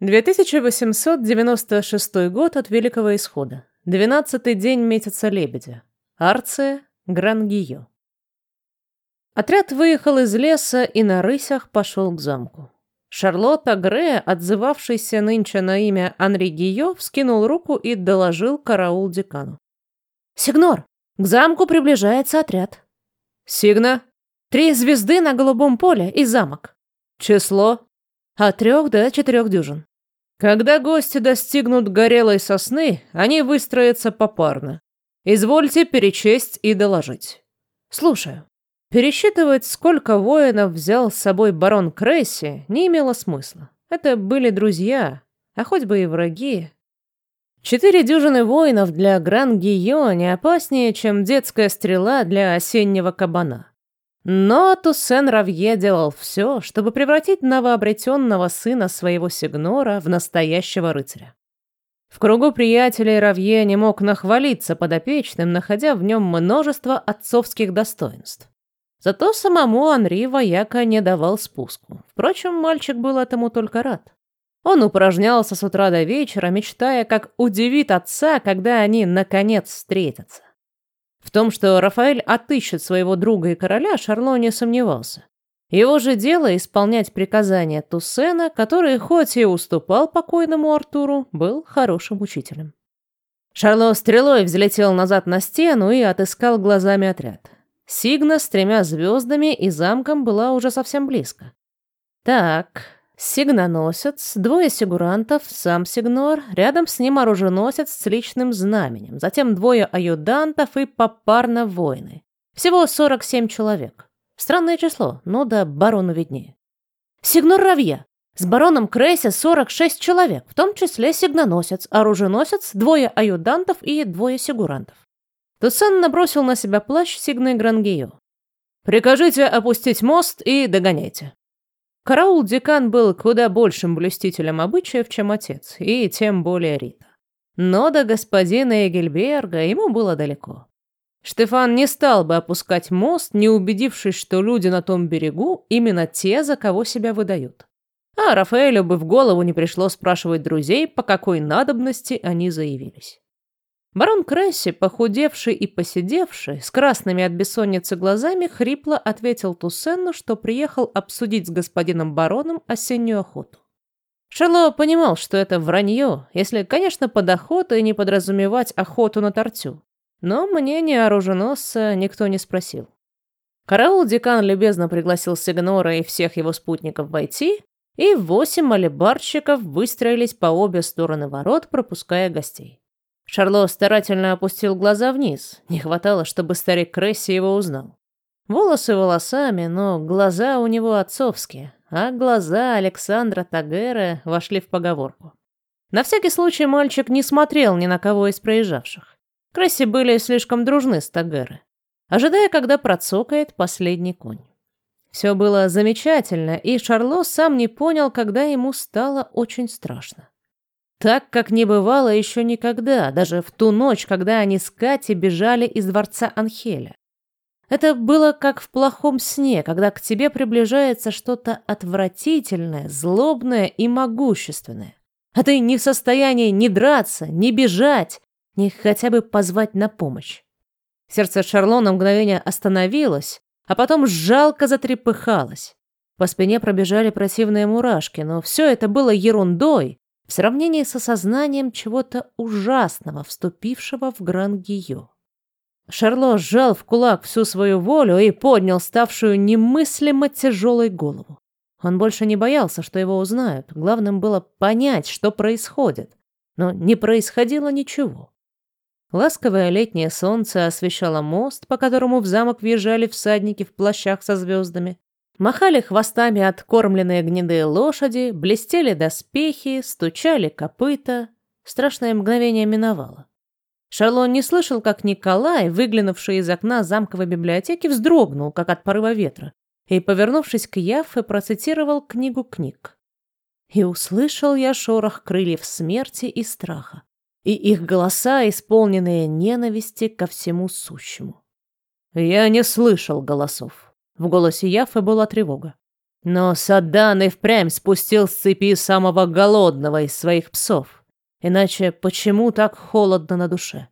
2896 год от Великого Исхода. Двенадцатый день месяца Лебедя. Арция, Грангио. Отряд выехал из леса и на рысях пошел к замку. Шарлотта Гре, отзывавшийся нынче на имя Анри Гио, вскинул руку и доложил караул декану. «Сигнор, к замку приближается отряд». «Сигна?» «Три звезды на голубом поле и замок». «Число?» «От трех до четырех дюжин». Когда гости достигнут горелой сосны, они выстроятся попарно. Извольте перечесть и доложить. Слушаю. Пересчитывать, сколько воинов взял с собой барон Кресси, не имело смысла. Это были друзья, а хоть бы и враги. Четыре дюжины воинов для Гран-Гийо не опаснее, чем детская стрела для осеннего кабана. Но Туссен Равье делал все, чтобы превратить новообретенного сына своего Сигнора в настоящего рыцаря. В кругу приятелей Равье не мог нахвалиться подопечным, находя в нем множество отцовских достоинств. Зато самому Анри вояка не давал спуску. Впрочем, мальчик был этому только рад. Он упражнялся с утра до вечера, мечтая, как удивит отца, когда они, наконец, встретятся. В том, что Рафаэль отыщет своего друга и короля, Шарло не сомневался. Его же дело исполнять приказания Туссена, который, хоть и уступал покойному Артуру, был хорошим учителем. Шарло стрелой взлетел назад на стену и отыскал глазами отряд. Сигна с тремя звездами и замком была уже совсем близко. Так, сигноносец, двое сигурантов, сам сигнор, рядом с ним оруженосец с личным знаменем, затем двое аюдантов и попарно воины. Всего 47 человек. Странное число, но да барону виднее. Сигнор Равья. С бароном Крейсе 46 человек, в том числе сигноносец, оруженосец, двое аюдантов и двое сигурантов. Туссен набросил на себя плащ Сигны Грангио. «Прикажите опустить мост и догоняйте». Караул-декан был куда большим блюстителем обычаев, чем отец, и тем более Рита. Но до господина Эгельберга ему было далеко. Штефан не стал бы опускать мост, не убедившись, что люди на том берегу именно те, за кого себя выдают. А Рафаэлю бы в голову не пришло спрашивать друзей, по какой надобности они заявились. Барон Кресси, похудевший и посидевший, с красными от бессонницы глазами, хрипло ответил Туссену, что приехал обсудить с господином бароном осеннюю охоту. Шарло понимал, что это вранье, если, конечно, под охотой не подразумевать охоту на тортю. Но мнение оруженосца никто не спросил. Караул-декан любезно пригласил Сигнора и всех его спутников войти, и восемь малибарщиков выстроились по обе стороны ворот, пропуская гостей. Шарло старательно опустил глаза вниз. Не хватало, чтобы старик Кресси его узнал. Волосы волосами, но глаза у него отцовские, а глаза Александра Тагера вошли в поговорку. На всякий случай мальчик не смотрел ни на кого из проезжавших. Кресси были слишком дружны с Тагеры, ожидая, когда процокает последний конь. Все было замечательно, и Шарло сам не понял, когда ему стало очень страшно. Так, как не бывало еще никогда, даже в ту ночь, когда они с Катей бежали из дворца Анхеля. Это было как в плохом сне, когда к тебе приближается что-то отвратительное, злобное и могущественное. А ты не в состоянии ни драться, ни бежать, ни хотя бы позвать на помощь. Сердце Шарло на мгновение остановилось, а потом жалко затрепыхалось. По спине пробежали противные мурашки, но все это было ерундой в сравнении с осознанием чего-то ужасного, вступившего в Гран-Гио. Шарло сжал в кулак всю свою волю и поднял ставшую немыслимо тяжелой голову. Он больше не боялся, что его узнают. Главным было понять, что происходит. Но не происходило ничего. Ласковое летнее солнце освещало мост, по которому в замок въезжали всадники в плащах со звездами. Махали хвостами откормленные гнедые лошади, блестели доспехи, стучали копыта. Страшное мгновение миновало. Шарлон не слышал, как Николай, выглянувший из окна замковой библиотеки, вздрогнул, как от порыва ветра, и, повернувшись к Яффе, процитировал книгу книг. «И услышал я шорох крыльев смерти и страха, и их голоса, исполненные ненависти ко всему сущему». «Я не слышал голосов», в голосе Яффы была тревога. Но Садан и впрямь спустил с цепи самого голодного из своих псов. Иначе почему так холодно на душе?